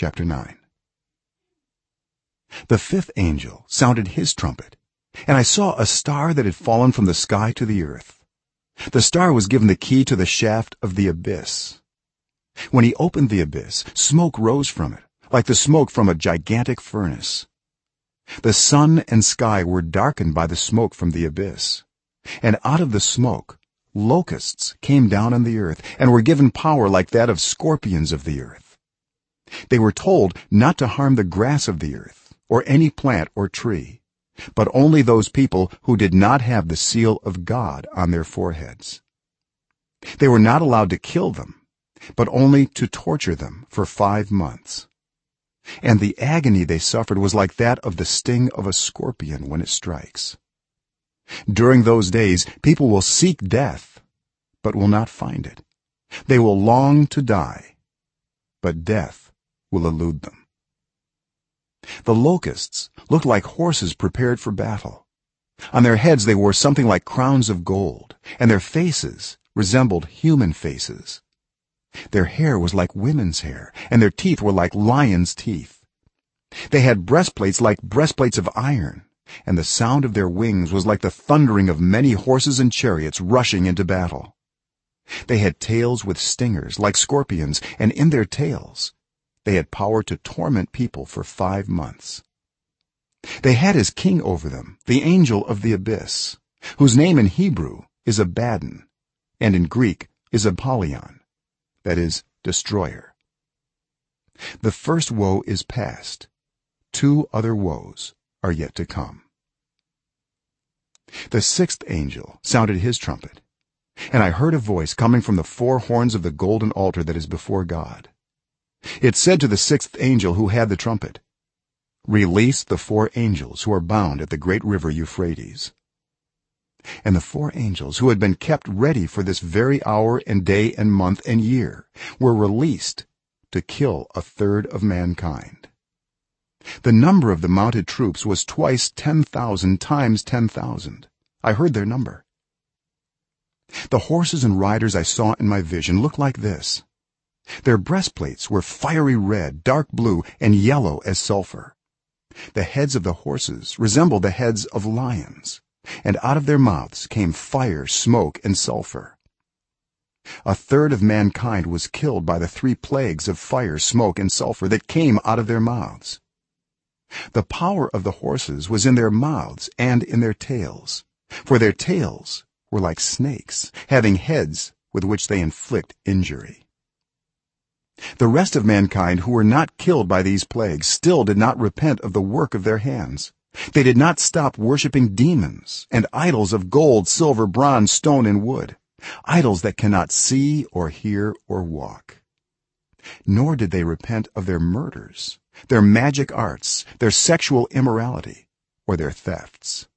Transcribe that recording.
chapter 9 the fifth angel sounded his trumpet and i saw a star that had fallen from the sky to the earth. The star was given the key to the shaft of the abyss. When he opened the abyss smoke rose from it like the smoke from a gigantic furnace. The sun and sky were darkened by the smoke from the abyss and out of the smoke locusts came down on the earth and were given power like that of scorpions of the earth they were told not to harm the grass of the earth or any plant or tree but only those people who did not have the seal of god on their foreheads. They were not allowed to kill them but only to torture them for 5 months. And the agony they suffered was like that of the sting of a scorpion when it strikes. During those days people will seek death but will not find it. They will long to die but death will elude them. The locusts looked like horses prepared for battle. On their heads they wore something like crowns of gold and their faces resembled human faces. Their hair was like women's hair and their teeth were like lions teeth. They had breastplates like breastplates of iron and the sound of their wings was like the thundering of many horses and chariots rushing into battle. They had tails with stingers like scorpions and in their tails they had power to torment people for 5 months. They had as king over them the angel of the abyss whose name in hebrew is abaddon and in greek is apollyon that is destroyer. The first woe is past. Two other woes are yet to come. The sixth angel sounded his trumpet and i heard a voice coming from the four horns of the golden altar that is before god it said to the sixth angel who had the trumpet release the four angels who are bound at the great river euphrates. And the four angels who had been kept ready for this very hour and day and month and year were released to kill a third of mankind. The number of the mounted troops was twice 10000 times 10000 i heard their number. The horses and riders i saw in my vision looked like this their breastplates were fiery red dark blue and yellow as sulfur. The heads of the horses resembled the heads of lions and out of their mouths came fire smoke and sulfur. A third of mankind was killed by the three plagues of fire smoke and sulfur that came out of their mouths. The power of the horses was in their mouths and in their tails for their tails were like snakes having heads with which they inflict injury the rest of mankind who were not killed by these plagues still did not repent of the work of their hands. They did not stop worshipping demons and idols of gold silver bronze stone and wood idols that cannot see or hear or walk. Nor did they repent of their murders their magic arts their sexual immorality or their thefts